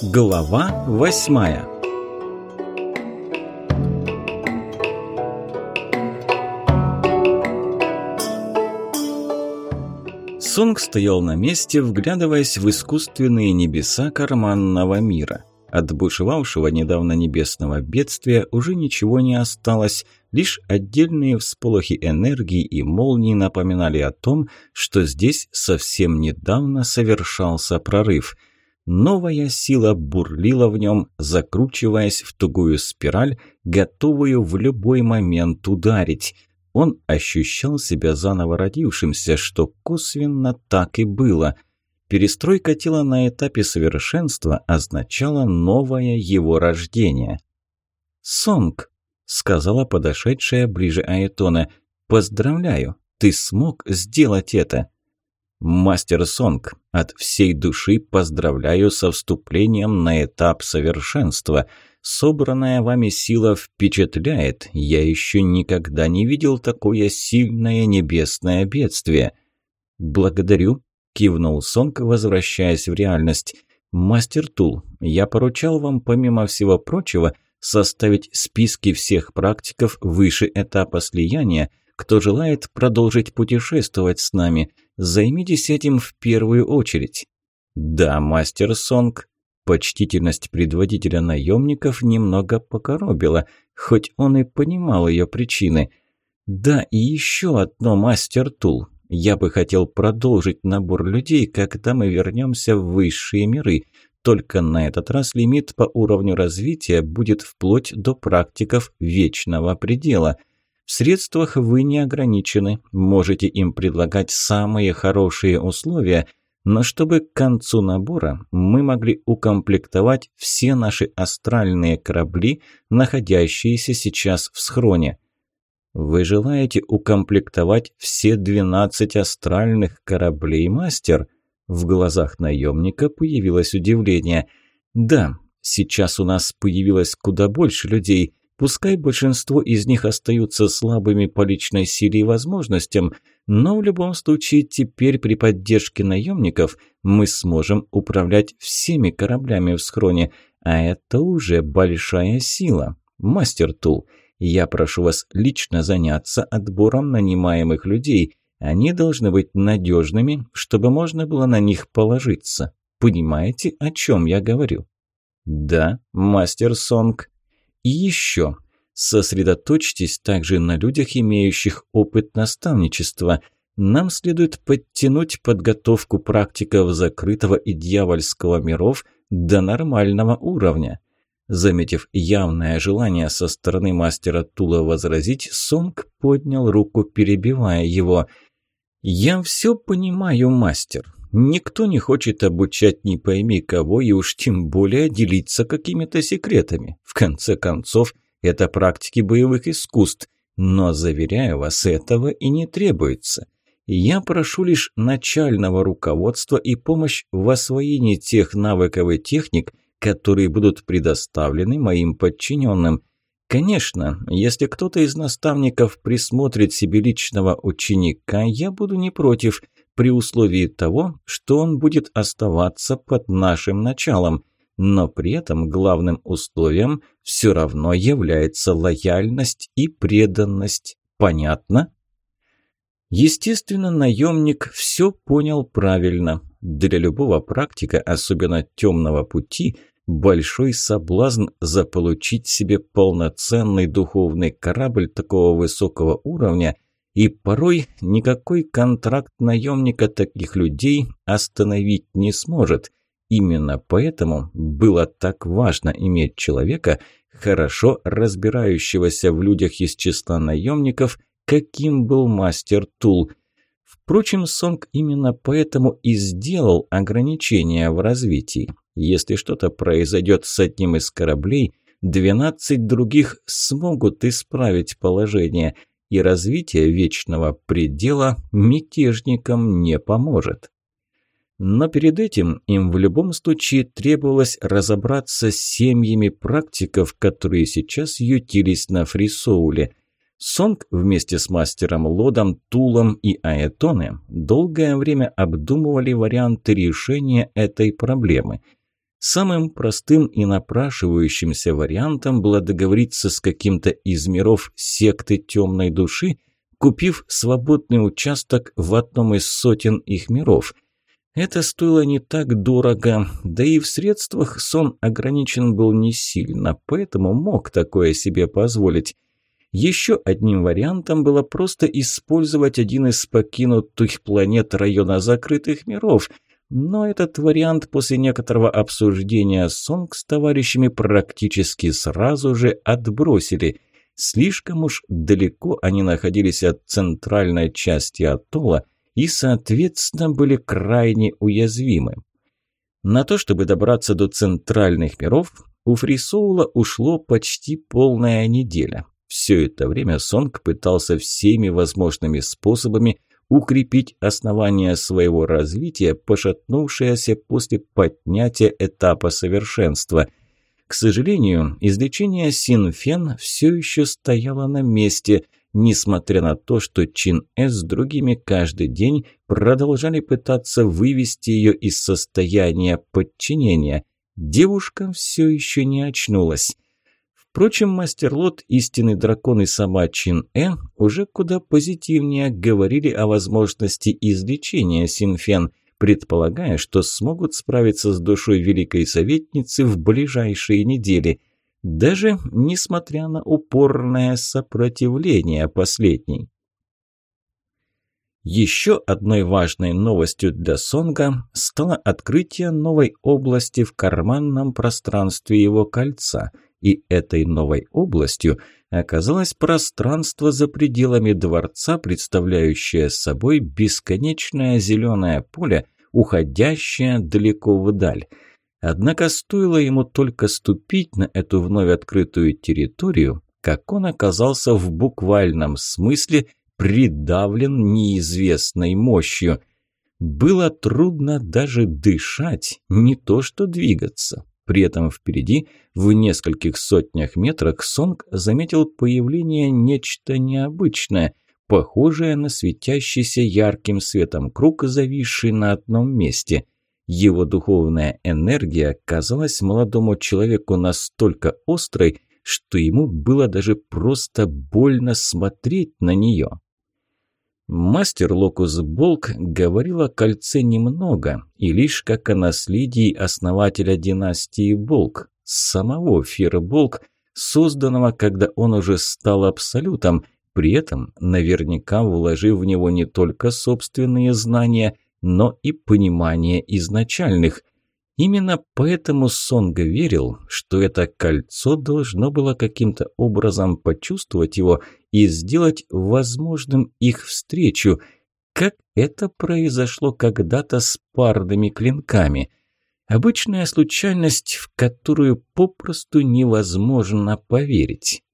Глава восьмая Сонг стоял на месте, вглядываясь в искусственные небеса карманного мира. От бушевавшего недавно небесного бедствия уже ничего не осталось, лишь отдельные всполохи энергии и молнии напоминали о том, что здесь совсем недавно совершался прорыв – Новая сила бурлила в нем, закручиваясь в тугую спираль, готовую в любой момент ударить. Он ощущал себя заново родившимся, что косвенно так и было. Перестройка тела на этапе совершенства означала новое его рождение. «Сонг», — сказала подошедшая ближе Аэтона, — «поздравляю, ты смог сделать это». Мастер Сонг, от всей души поздравляю со вступлением на этап совершенства. Собранная вами сила впечатляет. Я еще никогда не видел такое сильное небесное бедствие. Благодарю, кивнул Сонг, возвращаясь в реальность. Мастер Тул, я поручал вам, помимо всего прочего, составить списки всех практиков выше этапа слияния – кто желает продолжить путешествовать с нами, займитесь этим в первую очередь». «Да, мастер Сонг». Почтительность предводителя наемников немного покоробила, хоть он и понимал ее причины. «Да, и еще одно, мастер Тул. Я бы хотел продолжить набор людей, когда мы вернемся в высшие миры. Только на этот раз лимит по уровню развития будет вплоть до практиков вечного предела». В средствах вы не ограничены, можете им предлагать самые хорошие условия, но чтобы к концу набора мы могли укомплектовать все наши астральные корабли, находящиеся сейчас в схроне. Вы желаете укомплектовать все 12 астральных кораблей, мастер? В глазах наемника появилось удивление. Да, сейчас у нас появилось куда больше людей – Пускай большинство из них остаются слабыми по личной силе и возможностям, но в любом случае теперь при поддержке наемников мы сможем управлять всеми кораблями в схроне, а это уже большая сила. Мастер Тул, я прошу вас лично заняться отбором нанимаемых людей. Они должны быть надежными, чтобы можно было на них положиться. Понимаете, о чем я говорю? Да, мастер Сонг. И еще сосредоточьтесь также на людях, имеющих опыт наставничества. Нам следует подтянуть подготовку практиков закрытого и дьявольского миров до нормального уровня. Заметив явное желание со стороны мастера Тула возразить, Сонг поднял руку, перебивая его. «Я все понимаю, мастер, Никто не хочет обучать не пойми кого и уж тем более делиться какими-то секретами. В конце концов, это практики боевых искусств. Но, заверяю вас, этого и не требуется. Я прошу лишь начального руководства и помощь в освоении тех навыков и техник, которые будут предоставлены моим подчиненным. Конечно, если кто-то из наставников присмотрит себе личного ученика, я буду не против – при условии того, что он будет оставаться под нашим началом, но при этом главным условием все равно является лояльность и преданность. Понятно? Естественно, наемник все понял правильно. Для любого практика, особенно темного пути, большой соблазн заполучить себе полноценный духовный корабль такого высокого уровня – и порой никакой контракт наемника таких людей остановить не сможет. Именно поэтому было так важно иметь человека, хорошо разбирающегося в людях из числа наемников, каким был мастер Тул. Впрочем, Сонг именно поэтому и сделал ограничения в развитии. Если что-то произойдет с одним из кораблей – 12 других смогут исправить положение, и развитие Вечного Предела мятежникам не поможет. Но перед этим им в любом случае требовалось разобраться с семьями практиков, которые сейчас ютились на Фрисоуле. Сонг вместе с мастером Лодом, Тулом и Аэтоне долгое время обдумывали варианты решения этой проблемы – Самым простым и напрашивающимся вариантом было договориться с каким-то из миров секты темной души, купив свободный участок в одном из сотен их миров. Это стоило не так дорого, да и в средствах сон ограничен был не сильно, поэтому мог такое себе позволить. Еще одним вариантом было просто использовать один из покинутых планет района закрытых миров – но этот вариант после некоторого обсуждения Сонг с товарищами практически сразу же отбросили. Слишком уж далеко они находились от центральной части атолла и, соответственно, были крайне уязвимы. На то, чтобы добраться до центральных миров, у Фрисоула ушло почти полная неделя. Все это время Сонг пытался всеми возможными способами – укрепить основания своего развития, пошатнувшееся после поднятия этапа совершенства. К сожалению, излечение Синфен все еще стояло на месте, несмотря на то, что Чин С с другими каждый день продолжали пытаться вывести ее из состояния подчинения. Девушка все еще не очнулась. Впрочем, мастер Лот, истинный дракон и сама Чин Эн уже куда позитивнее говорили о возможности излечения Синфен, предполагая, что смогут справиться с душой Великой Советницы в ближайшие недели, даже несмотря на упорное сопротивление последней. Еще одной важной новостью для Сонга стало открытие новой области в карманном пространстве его кольца – и этой новой областью оказалось пространство за пределами дворца, представляющее собой бесконечное зеленое поле, уходящее далеко вдаль. Однако стоило ему только ступить на эту вновь открытую территорию, как он оказался в буквальном смысле придавлен неизвестной мощью. Было трудно даже дышать, не то что двигаться. При этом впереди, в нескольких сотнях метрах, Сонг заметил появление нечто необычное, похожее на светящийся ярким светом круг, зависший на одном месте. Его духовная энергия казалась молодому человеку настолько острой, что ему было даже просто больно смотреть на нее. Мастер Локус Болк говорил о кольце немного, и лишь как о наследии основателя династии Болк, самого Фира Болк, созданного, когда он уже стал абсолютом, при этом наверняка вложив в него не только собственные знания, но и понимание изначальных – Именно поэтому Сонга верил, что это кольцо должно было каким-то образом почувствовать его и сделать возможным их встречу, как это произошло когда-то с парными клинками. Обычная случайность, в которую попросту невозможно поверить.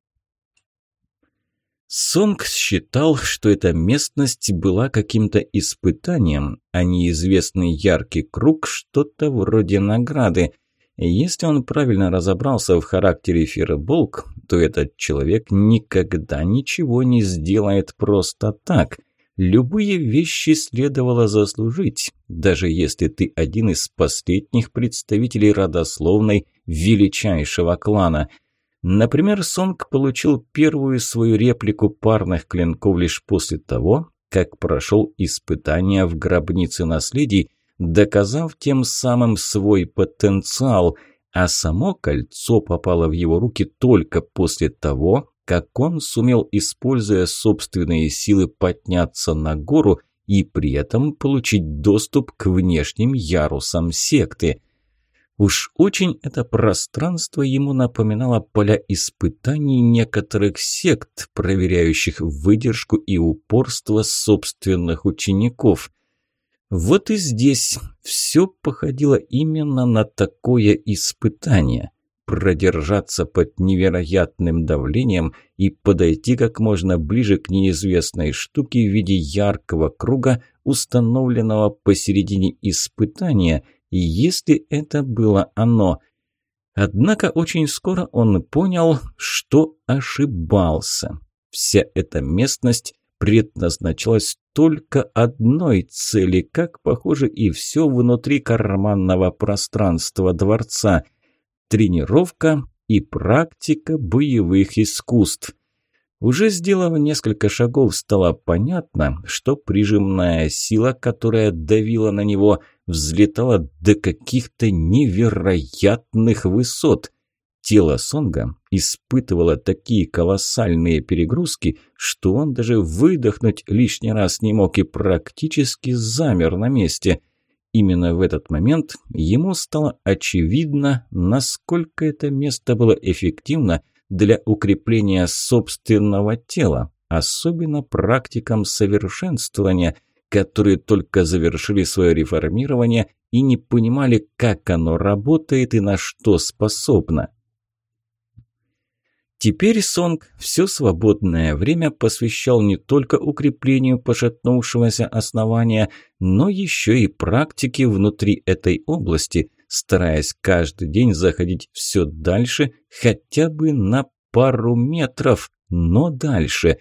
Сонг считал, что эта местность была каким-то испытанием, а неизвестный яркий круг – что-то вроде награды. Если он правильно разобрался в характере Фирболк, то этот человек никогда ничего не сделает просто так. Любые вещи следовало заслужить, даже если ты один из последних представителей родословной величайшего клана – Например, Сонг получил первую свою реплику парных клинков лишь после того, как прошел испытания в гробнице наследий, доказав тем самым свой потенциал, а само кольцо попало в его руки только после того, как он сумел, используя собственные силы, подняться на гору и при этом получить доступ к внешним ярусам секты – Уж очень это пространство ему напоминало поля испытаний некоторых сект, проверяющих выдержку и упорство собственных учеников. Вот и здесь все походило именно на такое испытание – продержаться под невероятным давлением и подойти как можно ближе к неизвестной штуке в виде яркого круга, установленного посередине испытания – если это было оно. Однако очень скоро он понял, что ошибался. Вся эта местность предназначалась только одной цели, как, похоже, и все внутри карманного пространства дворца – тренировка и практика боевых искусств. Уже сделав несколько шагов, стало понятно, что прижимная сила, которая давила на него, взлетала до каких-то невероятных высот. Тело Сонга испытывало такие колоссальные перегрузки, что он даже выдохнуть лишний раз не мог и практически замер на месте – именно в этот момент ему стало очевидно, насколько это место было эффективно для укрепления собственного тела, особенно практикам совершенствования, которые только завершили свое реформирование и не понимали, как оно работает и на что способно. Теперь Сонг все свободное время посвящал не только укреплению пошатнувшегося основания, но еще и практике внутри этой области – стараясь каждый день заходить все дальше, хотя бы на пару метров, но дальше.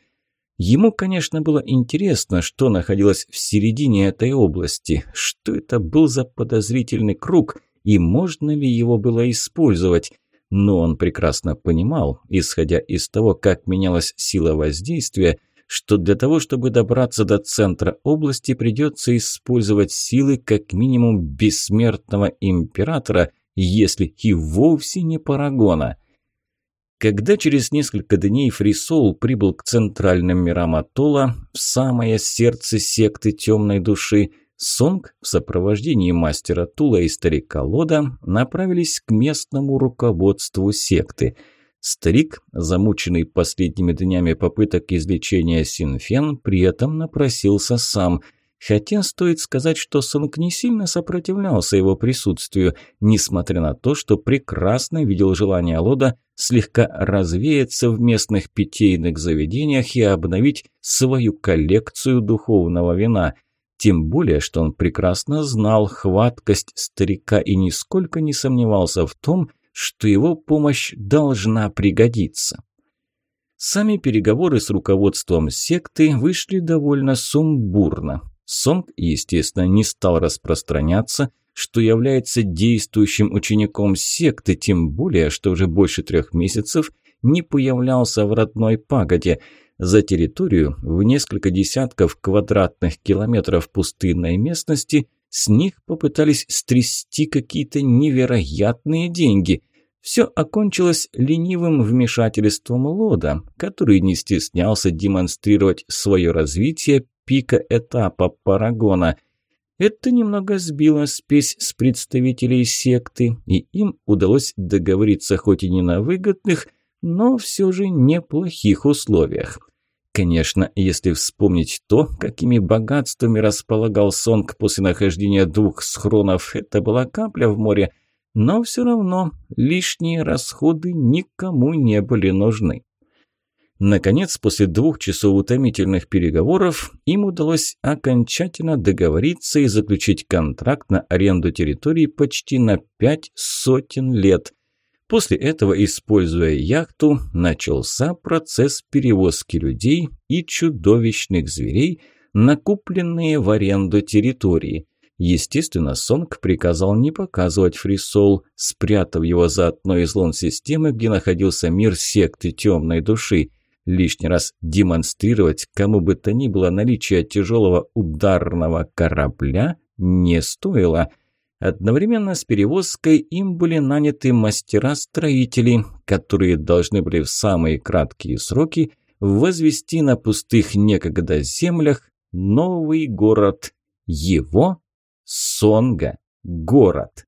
Ему, конечно, было интересно, что находилось в середине этой области, что это был за подозрительный круг и можно ли его было использовать. Но он прекрасно понимал, исходя из того, как менялась сила воздействия, что для того, чтобы добраться до центра области, придется использовать силы как минимум бессмертного императора, если и вовсе не Парагона. Когда через несколько дней Фрисол прибыл к центральным мирам Атолла, в самое сердце секты темной души, Сонг в сопровождении мастера Тула и старика Лода направились к местному руководству секты – Старик, замученный последними днями попыток излечения синфен, при этом напросился сам. Хотя стоит сказать, что Сонг не сильно сопротивлялся его присутствию, несмотря на то, что прекрасно видел желание Лода слегка развеяться в местных питейных заведениях и обновить свою коллекцию духовного вина. Тем более, что он прекрасно знал хваткость старика и нисколько не сомневался в том, что что его помощь должна пригодиться. Сами переговоры с руководством секты вышли довольно сумбурно. Сонг, естественно, не стал распространяться, что является действующим учеником секты, тем более, что уже больше трех месяцев не появлялся в родной пагоде. За территорию в несколько десятков квадратных километров пустынной местности с них попытались стрясти какие-то невероятные деньги. Все окончилось ленивым вмешательством Лода, который не стеснялся демонстрировать свое развитие пика этапа Парагона. Это немного сбило спесь с представителей секты, и им удалось договориться хоть и не на выгодных, но все же неплохих условиях. Конечно, если вспомнить то, какими богатствами располагал Сонг после нахождения двух схронов, это была капля в море, но все равно лишние расходы никому не были нужны. Наконец, после двух часов утомительных переговоров, им удалось окончательно договориться и заключить контракт на аренду территории почти на пять сотен лет – После этого, используя яхту, начался процесс перевозки людей и чудовищных зверей, накупленные в аренду территории. Естественно, Сонг приказал не показывать Фрисол, спрятав его за одной из лун системы, где находился мир секты темной души. Лишний раз демонстрировать кому бы то ни было наличие тяжелого ударного корабля не стоило – Одновременно с перевозкой им были наняты мастера-строители, которые должны были в самые краткие сроки возвести на пустых некогда землях новый город, его Сонга, город.